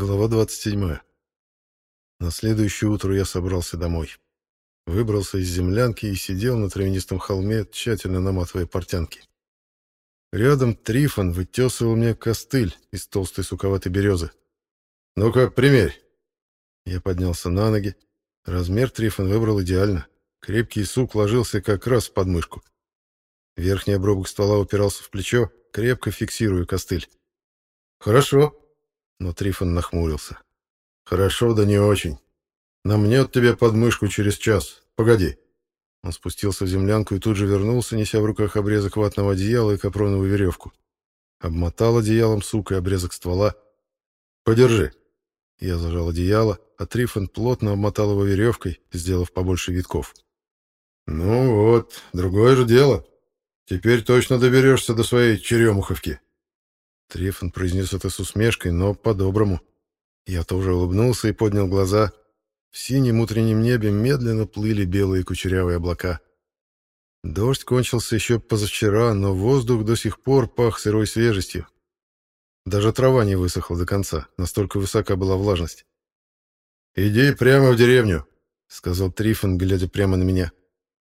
Глава 27. На следующее утро я собрался домой. Выбрался из землянки и сидел на травянистом холме, тщательно наматывая портянки. Рядом Трифон вытесывал мне костыль из толстой суковатой березы. Ну как примерь!» Я поднялся на ноги. Размер Трифон выбрал идеально. Крепкий сук ложился как раз в подмышку. Верхний обрубок ствола упирался в плечо, крепко фиксируя костыль. «Хорошо», но Трифон нахмурился. «Хорошо, да не очень. Намнет тебе подмышку через час. Погоди». Он спустился в землянку и тут же вернулся, неся в руках обрезок ватного одеяла и капроновую веревку. Обмотал одеялом, сука, обрезок ствола. «Подержи». Я зажал одеяло, а Трифон плотно обмотал его веревкой, сделав побольше витков. «Ну вот, другое же дело. Теперь точно доберешься до своей черемуховки». Трифон произнес это с усмешкой, но по-доброму. Я тоже улыбнулся и поднял глаза. В синем утреннем небе медленно плыли белые кучерявые облака. Дождь кончился еще позавчера, но воздух до сих пор пах сырой свежестью. Даже трава не высохла до конца, настолько высока была влажность. «Иди прямо в деревню», — сказал Трифон, глядя прямо на меня.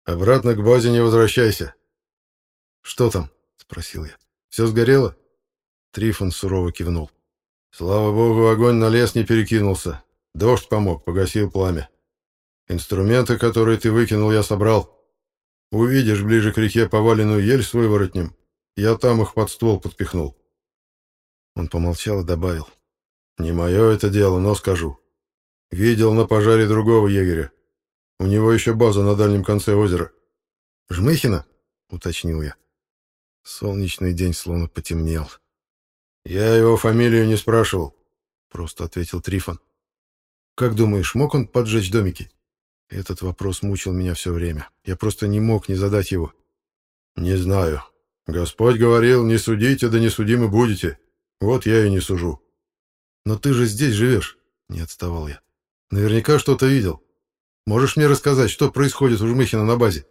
«Обратно к базе не возвращайся». «Что там?» — спросил я. «Все сгорело?» Трифон сурово кивнул. Слава богу, огонь на лес не перекинулся. Дождь помог, погасил пламя. Инструменты, которые ты выкинул, я собрал. Увидишь ближе к реке поваленную ель с выворотнем. Я там их под ствол подпихнул. Он помолчал и добавил. Не мое это дело, но скажу. Видел на пожаре другого егеря. У него еще база на дальнем конце озера. Жмыхина? — уточнил я. Солнечный день словно потемнел. — «Я его фамилию не спрашивал», — просто ответил Трифон. «Как думаешь, мог он поджечь домики?» Этот вопрос мучил меня все время. Я просто не мог не задать его. «Не знаю. Господь говорил, не судите, да не судимы будете. Вот я и не сужу». «Но ты же здесь живешь», — не отставал я. «Наверняка что-то видел. Можешь мне рассказать, что происходит у Жмыхина на базе?»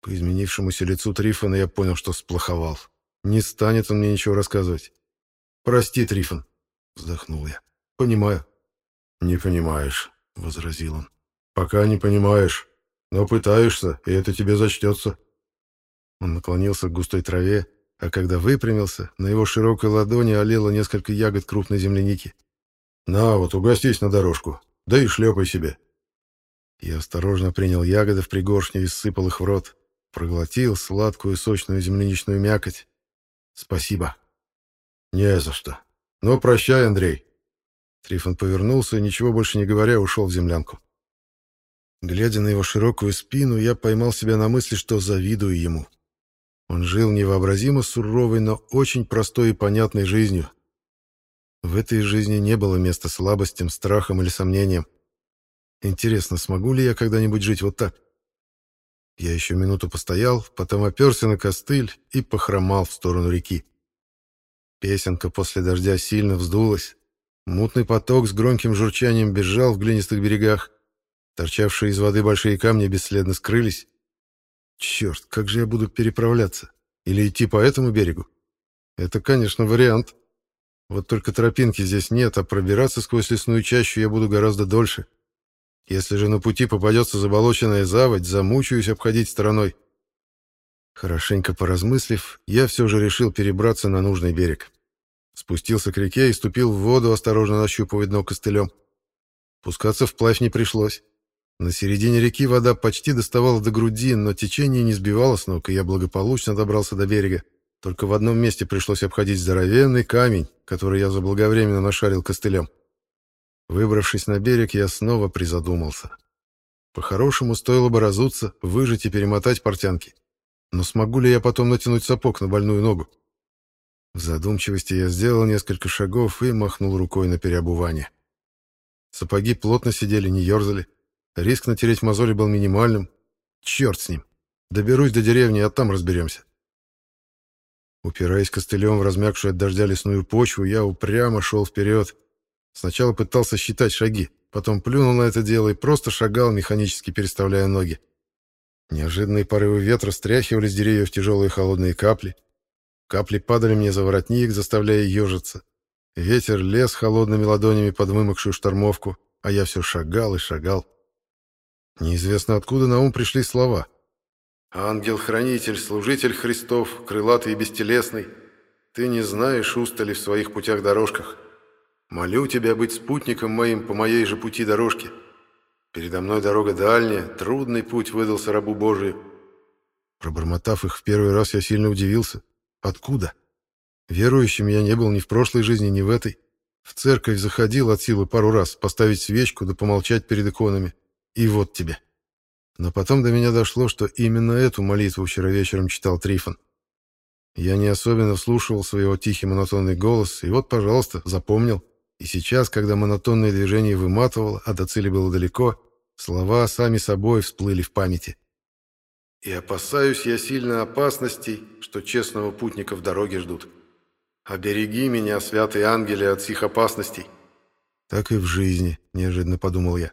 По изменившемуся лицу Трифона я понял, что сплоховал. Не станет он мне ничего рассказывать. «Прости, Трифон», — вздохнул я. «Понимаю». «Не понимаешь», — возразил он. «Пока не понимаешь, но пытаешься, и это тебе зачтется». Он наклонился к густой траве, а когда выпрямился, на его широкой ладони олело несколько ягод крупной земляники. «На, вот угостись на дорожку, да и шлепай себе». Я осторожно принял ягоды в пригоршню и сыпал их в рот. Проглотил сладкую сочную земляничную мякоть. «Спасибо», «Не за что. Ну, прощай, Андрей». Трифон повернулся и, ничего больше не говоря, ушел в землянку. Глядя на его широкую спину, я поймал себя на мысли, что завидую ему. Он жил невообразимо суровой, но очень простой и понятной жизнью. В этой жизни не было места слабостям, страхам или сомнениям. Интересно, смогу ли я когда-нибудь жить вот так? Я еще минуту постоял, потом оперся на костыль и похромал в сторону реки. Песенка после дождя сильно вздулась. Мутный поток с громким журчанием бежал в глинистых берегах. Торчавшие из воды большие камни бесследно скрылись. Черт, как же я буду переправляться? Или идти по этому берегу? Это, конечно, вариант. Вот только тропинки здесь нет, а пробираться сквозь лесную чащу я буду гораздо дольше. Если же на пути попадется заболоченная заводь, замучаюсь обходить стороной. Хорошенько поразмыслив, я все же решил перебраться на нужный берег. Спустился к реке и ступил в воду, осторожно нащупывая дно костылем. Пускаться вплавь не пришлось. На середине реки вода почти доставала до груди, но течение не сбивало с ног, и я благополучно добрался до берега. Только в одном месте пришлось обходить здоровенный камень, который я заблаговременно нашарил костылем. Выбравшись на берег, я снова призадумался. По-хорошему, стоило бы разуться, выжить и перемотать портянки. Но смогу ли я потом натянуть сапог на больную ногу? В задумчивости я сделал несколько шагов и махнул рукой на переобувание. Сапоги плотно сидели, не ерзали. Риск натереть мозоли был минимальным. Черт с ним. Доберусь до деревни, а там разберемся. Упираясь костылем в размягшую от дождя лесную почву, я упрямо шел вперед. Сначала пытался считать шаги, потом плюнул на это дело и просто шагал, механически переставляя ноги. Неожиданные порывы ветра стряхивали с деревьев тяжелые холодные капли. Капли падали мне за воротник, заставляя ежиться. Ветер лез холодными ладонями под вымокшую штормовку, а я все шагал и шагал. Неизвестно откуда на ум пришли слова. «Ангел-хранитель, служитель Христов, крылатый и бестелесный, ты не знаешь устали в своих путях-дорожках. Молю тебя быть спутником моим по моей же пути-дорожке». Передо мной дорога дальняя, трудный путь выдался рабу Божию. Пробормотав их в первый раз, я сильно удивился. Откуда? Верующим я не был ни в прошлой жизни, ни в этой. В церковь заходил от силы пару раз, поставить свечку да помолчать перед иконами. И вот тебе. Но потом до меня дошло, что именно эту молитву вчера вечером читал Трифон. Я не особенно вслушивал своего тихий монотонный голос, и вот, пожалуйста, запомнил. И сейчас, когда монотонное движение выматывало, а до цели было далеко, слова сами собой всплыли в памяти. «И опасаюсь я сильно опасностей, что честного путника в дороге ждут. Обереги меня, святые ангели, от сих опасностей». «Так и в жизни», — неожиданно подумал я.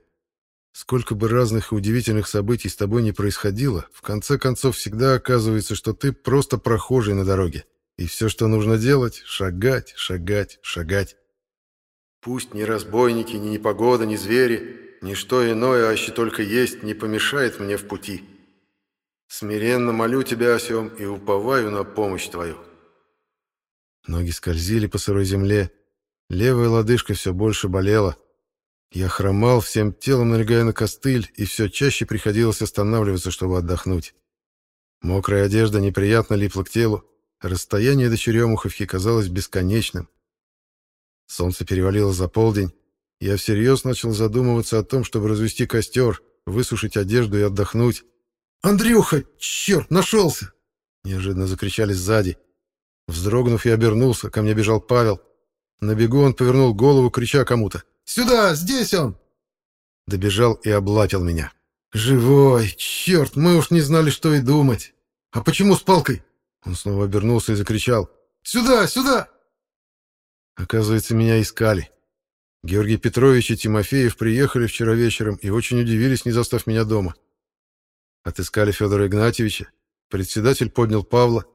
«Сколько бы разных и удивительных событий с тобой не происходило, в конце концов всегда оказывается, что ты просто прохожий на дороге. И все, что нужно делать — шагать, шагать, шагать». Пусть ни разбойники, ни непогода, ни звери, ничто иное, аще только есть, не помешает мне в пути. Смиренно молю тебя о сем и уповаю на помощь твою». Ноги скользили по сырой земле, левая лодыжка все больше болела. Я хромал всем телом, налегая на костыль, и все чаще приходилось останавливаться, чтобы отдохнуть. Мокрая одежда неприятно липла к телу, расстояние до черемуховки казалось бесконечным. Солнце перевалило за полдень. Я всерьез начал задумываться о том, чтобы развести костер, высушить одежду и отдохнуть. «Андрюха! Черт, нашелся!» Неожиданно закричали сзади. Вздрогнув, я обернулся. Ко мне бежал Павел. На бегу он повернул голову, крича кому-то. «Сюда! Здесь он!» Добежал и облапил меня. «Живой! Черт, мы уж не знали, что и думать! А почему с палкой?» Он снова обернулся и закричал. «Сюда! Сюда!» Оказывается, меня искали. Георгий Петрович и Тимофеев приехали вчера вечером и очень удивились, не застав меня дома. Отыскали Федора Игнатьевича. Председатель поднял Павла.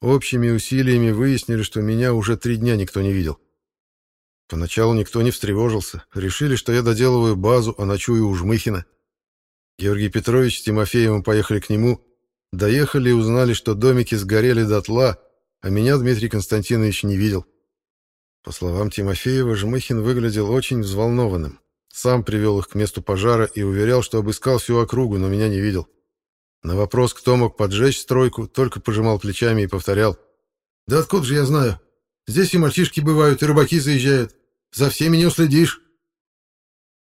Общими усилиями выяснили, что меня уже три дня никто не видел. Поначалу никто не встревожился. Решили, что я доделываю базу, а ночую у Жмыхина. Георгий Петрович с Тимофеевым поехали к нему. Доехали и узнали, что домики сгорели дотла, а меня Дмитрий Константинович не видел. — по словам Тимофеева, Жмыхин выглядел очень взволнованным. Сам привел их к месту пожара и уверял, что обыскал всю округу, но меня не видел. На вопрос, кто мог поджечь стройку, только пожимал плечами и повторял. «Да откуда же я знаю? Здесь и мальчишки бывают, и рыбаки заезжают. За всеми не уследишь».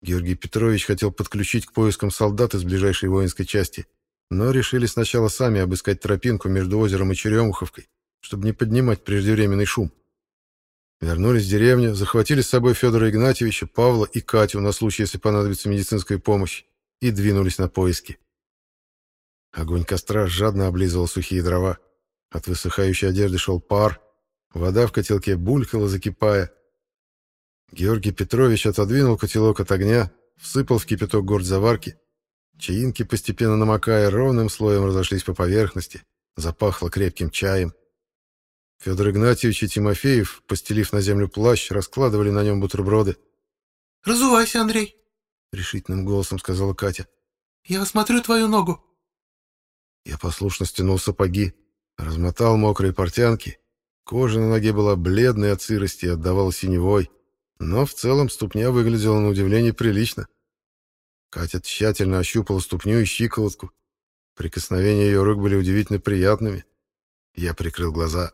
Георгий Петрович хотел подключить к поискам солдат из ближайшей воинской части, но решили сначала сами обыскать тропинку между озером и Черемуховкой, чтобы не поднимать преждевременный шум. Вернулись в деревню, захватили с собой Федора Игнатьевича, Павла и Катю на случай, если понадобится медицинская помощь, и двинулись на поиски. Огонь костра жадно облизывал сухие дрова. От высыхающей одежды шел пар, вода в котелке булькала, закипая. Георгий Петрович отодвинул котелок от огня, всыпал в кипяток горсть заварки. Чаинки, постепенно намокая, ровным слоем разошлись по поверхности. Запахло крепким чаем. Федор Игнатьевич и Тимофеев, постелив на землю плащ, раскладывали на нем бутерброды. «Разувайся, Андрей!» — решительным голосом сказала Катя. «Я осмотрю твою ногу!» Я послушно стянул сапоги, размотал мокрые портянки. Кожа на ноге была бледной от сырости и отдавала синевой, но в целом ступня выглядела на удивление прилично. Катя тщательно ощупала ступню и щиколотку. Прикосновения ее рук были удивительно приятными. Я прикрыл глаза.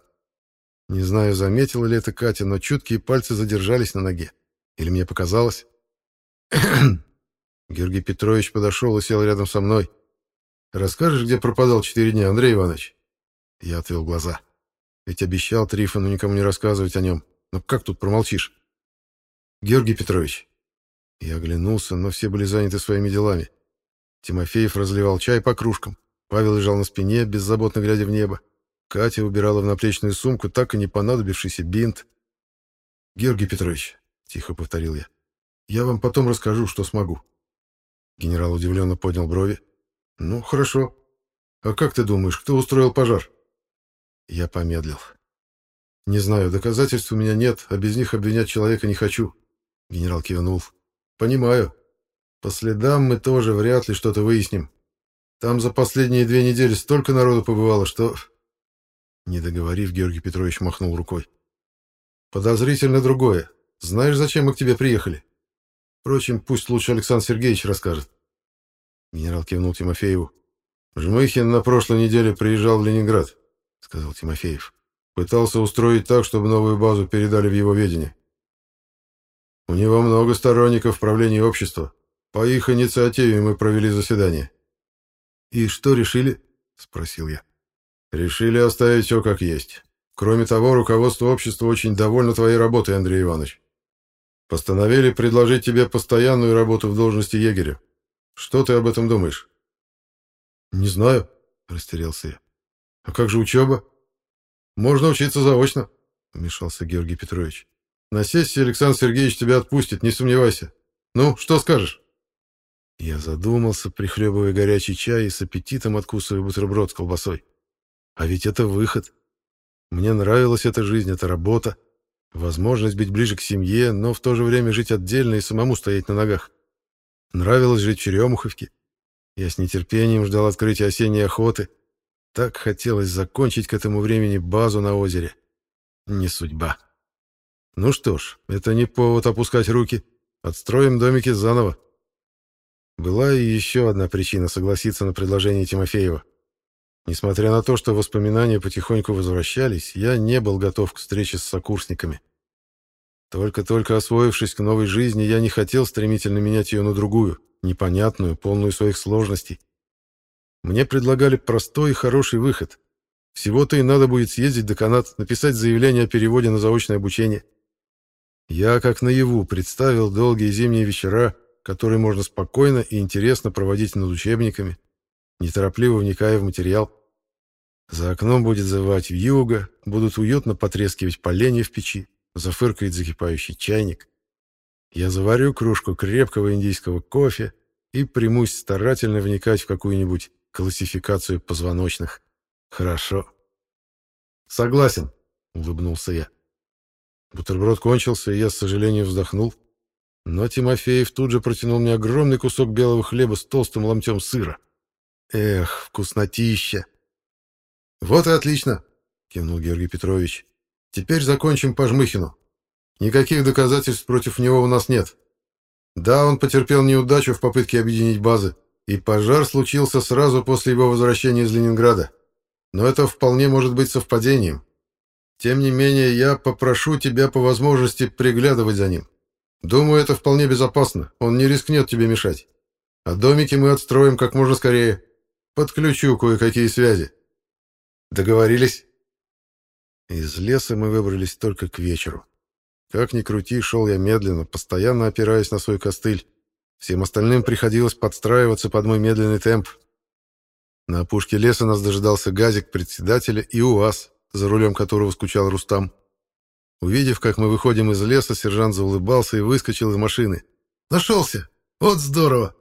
Не знаю, заметила ли это Катя, но чуткие пальцы задержались на ноге. Или мне показалось? Георгий Петрович подошел и сел рядом со мной. «Расскажешь, где пропадал четыре дня, Андрей Иванович?» Я отвел глаза. Ведь обещал Трифону никому не рассказывать о нем. Но как тут промолчишь? «Георгий Петрович». Я оглянулся, но все были заняты своими делами. Тимофеев разливал чай по кружкам. Павел лежал на спине, беззаботно глядя в небо. Катя убирала в наплечную сумку так и не понадобившийся бинт. «Георгий Петрович», — тихо повторил я, — «я вам потом расскажу, что смогу». Генерал удивленно поднял брови. «Ну, хорошо. А как ты думаешь, кто устроил пожар?» Я помедлил. «Не знаю, доказательств у меня нет, а без них обвинять человека не хочу», — генерал кивнул. «Понимаю. По следам мы тоже вряд ли что-то выясним. Там за последние две недели столько народу побывало, что...» Не договорив, Георгий Петрович махнул рукой. «Подозрительно другое. Знаешь, зачем мы к тебе приехали? Впрочем, пусть лучше Александр Сергеевич расскажет». Генерал кивнул Тимофееву. «Жмыхин на прошлой неделе приезжал в Ленинград», — сказал Тимофеев. «Пытался устроить так, чтобы новую базу передали в его ведение. У него много сторонников в правлении общества. По их инициативе мы провели заседание». «И что решили?» — спросил я. Решили оставить все как есть. Кроме того, руководство общества очень довольно твоей работой, Андрей Иванович. Постановили предложить тебе постоянную работу в должности егеря. Что ты об этом думаешь? Не знаю, растерялся я. А как же учеба? Можно учиться заочно, вмешался Георгий Петрович. На сессии Александр Сергеевич тебя отпустит, не сомневайся. Ну, что скажешь? Я задумался, прихлебывая горячий чай и с аппетитом откусывая бутерброд с колбасой. А ведь это выход. Мне нравилась эта жизнь, эта работа. Возможность быть ближе к семье, но в то же время жить отдельно и самому стоять на ногах. Нравилось жить в Черемуховке. Я с нетерпением ждал открытия осенней охоты. Так хотелось закончить к этому времени базу на озере. Не судьба. Ну что ж, это не повод опускать руки. Отстроим домики заново. Была и еще одна причина согласиться на предложение Тимофеева — Несмотря на то, что воспоминания потихоньку возвращались, я не был готов к встрече с сокурсниками. Только-только освоившись к новой жизни, я не хотел стремительно менять ее на другую, непонятную, полную своих сложностей. Мне предлагали простой и хороший выход. Всего-то и надо будет съездить до Канад, написать заявление о переводе на заочное обучение. Я как наяву представил долгие зимние вечера, которые можно спокойно и интересно проводить над учебниками, неторопливо вникая в материал. За окном будет завывать вьюга, будут уютно потрескивать поленья в печи, зафыркает закипающий чайник. Я заварю кружку крепкого индийского кофе и примусь старательно вникать в какую-нибудь классификацию позвоночных. Хорошо. Согласен, улыбнулся я. Бутерброд кончился, и я, с сожалением, вздохнул. Но Тимофеев тут же протянул мне огромный кусок белого хлеба с толстым ломтем сыра. Эх, вкуснотища! «Вот и отлично!» — кивнул Георгий Петрович. «Теперь закончим по Жмыхину. Никаких доказательств против него у нас нет. Да, он потерпел неудачу в попытке объединить базы, и пожар случился сразу после его возвращения из Ленинграда. Но это вполне может быть совпадением. Тем не менее, я попрошу тебя по возможности приглядывать за ним. Думаю, это вполне безопасно, он не рискнет тебе мешать. А домики мы отстроим как можно скорее. Подключу кое-какие связи». Договорились?» Из леса мы выбрались только к вечеру. Как ни крути, шел я медленно, постоянно опираясь на свой костыль. Всем остальным приходилось подстраиваться под мой медленный темп. На опушке леса нас дожидался газик председателя и УАЗ, за рулем которого скучал Рустам. Увидев, как мы выходим из леса, сержант заулыбался и выскочил из машины. «Нашелся! Вот здорово!»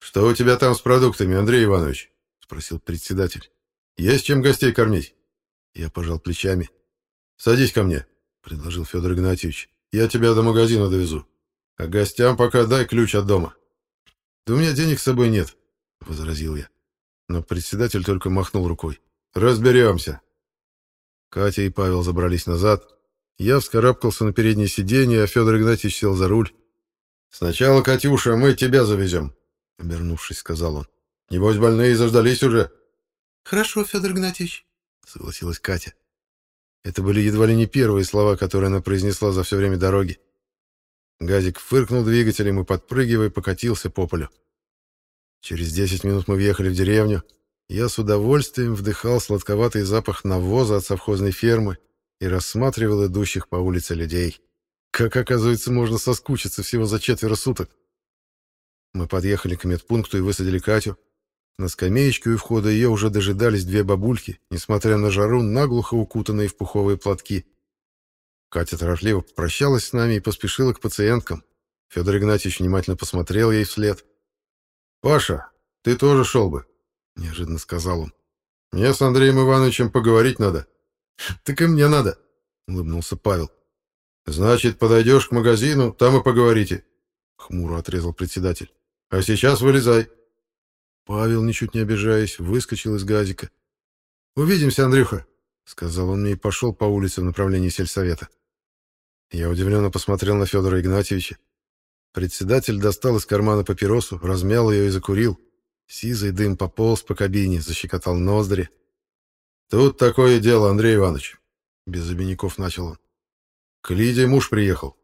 «Что у тебя там с продуктами, Андрей Иванович?» — спросил председатель. Есть чем гостей кормить?» Я пожал плечами. «Садись ко мне», — предложил Федор Игнатьевич. «Я тебя до магазина довезу. А гостям пока дай ключ от дома». «Да у меня денег с собой нет», — возразил я. Но председатель только махнул рукой. «Разберемся». Катя и Павел забрались назад. Я вскарабкался на переднее сиденье, а Федор Игнатьевич сел за руль. «Сначала, Катюша, мы тебя завезем», — обернувшись, сказал он. «Небось, больные заждались уже?» «Хорошо, Федор Игнатьевич», — согласилась Катя. Это были едва ли не первые слова, которые она произнесла за все время дороги. Газик фыркнул двигателем и, подпрыгивая, покатился по полю. Через 10 минут мы въехали в деревню. Я с удовольствием вдыхал сладковатый запах навоза от совхозной фермы и рассматривал идущих по улице людей. Как оказывается, можно соскучиться всего за четверо суток. Мы подъехали к медпункту и высадили Катю. На скамеечке у входа ее уже дожидались две бабульки, несмотря на жару, наглухо укутанные в пуховые платки. Катя торопливо попрощалась с нами и поспешила к пациенткам. Федор Игнатьевич внимательно посмотрел ей вслед. «Паша, ты тоже шел бы», — неожиданно сказал он. «Мне с Андреем Ивановичем поговорить надо». «Так и мне надо», — улыбнулся Павел. «Значит, подойдешь к магазину, там и поговорите», — хмуро отрезал председатель. «А сейчас вылезай». Павел, ничуть не обижаясь, выскочил из газика. «Увидимся, Андрюха!» — сказал он мне и пошел по улице в направлении сельсовета. Я удивленно посмотрел на Федора Игнатьевича. Председатель достал из кармана папиросу, размял ее и закурил. Сизый дым пополз по кабине, защекотал ноздри. «Тут такое дело, Андрей Иванович!» — без обиняков начал он. «К Лиде муж приехал».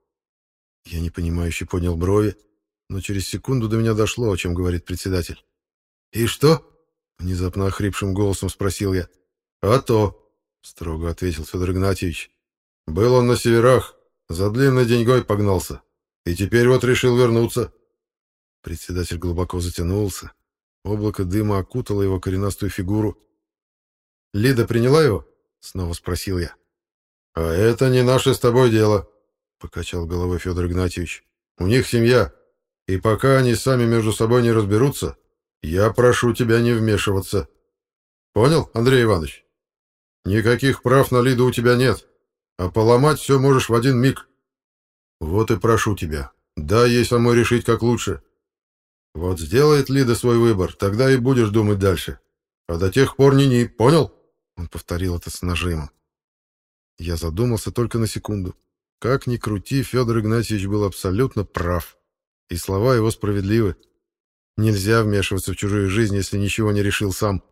Я непонимающе поднял брови, но через секунду до меня дошло, о чем говорит председатель. «И что?» — внезапно охрипшим голосом спросил я. «А то», — строго ответил Федор Игнатьевич. «Был он на северах, за длинной деньгой погнался, и теперь вот решил вернуться». Председатель глубоко затянулся. Облако дыма окутало его коренастую фигуру. «Лида приняла его?» — снова спросил я. «А это не наше с тобой дело», — покачал головой Федор Игнатьевич. «У них семья, и пока они сами между собой не разберутся, я прошу тебя не вмешиваться. Понял, Андрей Иванович? Никаких прав на Лиду у тебя нет, а поломать все можешь в один миг. Вот и прошу тебя, дай ей самой решить как лучше. Вот сделает Лида свой выбор, тогда и будешь думать дальше. А до тех пор ни-ни, понял? Он повторил это с нажимом. Я задумался только на секунду. Как ни крути, Федор Игнатьевич был абсолютно прав, и слова его справедливы. Нельзя вмешиваться в чужую жизнь, если ничего не решил сам.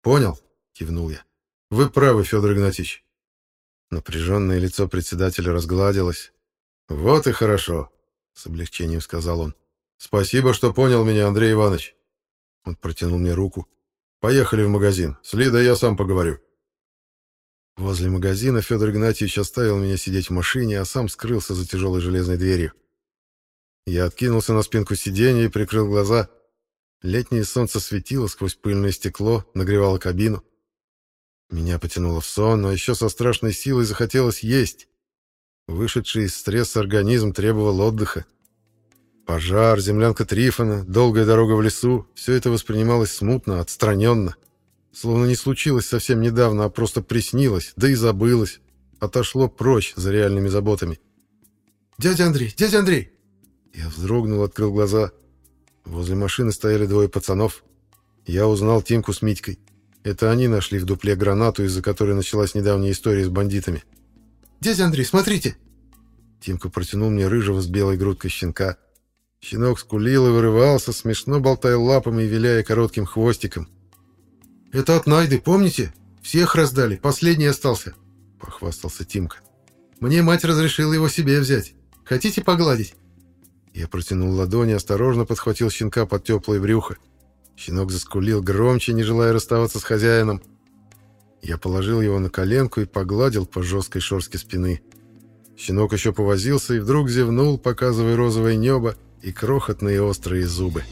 Понял? кивнул я. Вы правы, Федор Игнатьевич. Напряженное лицо председателя разгладилось. Вот и хорошо, с облегчением сказал он. Спасибо, что понял меня, Андрей Иванович. Он протянул мне руку. Поехали в магазин. С Лидой я сам поговорю. Возле магазина Федор Игнатьевич оставил меня сидеть в машине, а сам скрылся за тяжелой железной дверью. Я откинулся на спинку сиденья и прикрыл глаза. Летнее солнце светило сквозь пыльное стекло, нагревало кабину. Меня потянуло в сон, но еще со страшной силой захотелось есть. Вышедший из стресса организм требовал отдыха. Пожар, землянка Трифона, долгая дорога в лесу — все это воспринималось смутно, отстраненно. Словно не случилось совсем недавно, а просто приснилось, да и забылось. Отошло прочь за реальными заботами. «Дядя Андрей! Дядя Андрей!» Я вздрогнул, открыл глаза. Возле машины стояли двое пацанов. Я узнал Тимку с Митькой. Это они нашли в дупле гранату, из-за которой началась недавняя история с бандитами. «Дядя Андрей, смотрите!» Тимка протянул мне рыжего с белой грудкой щенка. Щенок скулил и вырывался, смешно болтая лапами и виляя коротким хвостиком. «Это от Найды, помните? Всех раздали, последний остался», — похвастался Тимка. «Мне мать разрешила его себе взять. Хотите погладить?» Я протянул ладонь и осторожно подхватил щенка под теплое брюхо. Щенок заскулил громче, не желая расставаться с хозяином. Я положил его на коленку и погладил по жесткой шорске спины. Щенок еще повозился и вдруг зевнул, показывая розовое небо и крохотные острые зубы.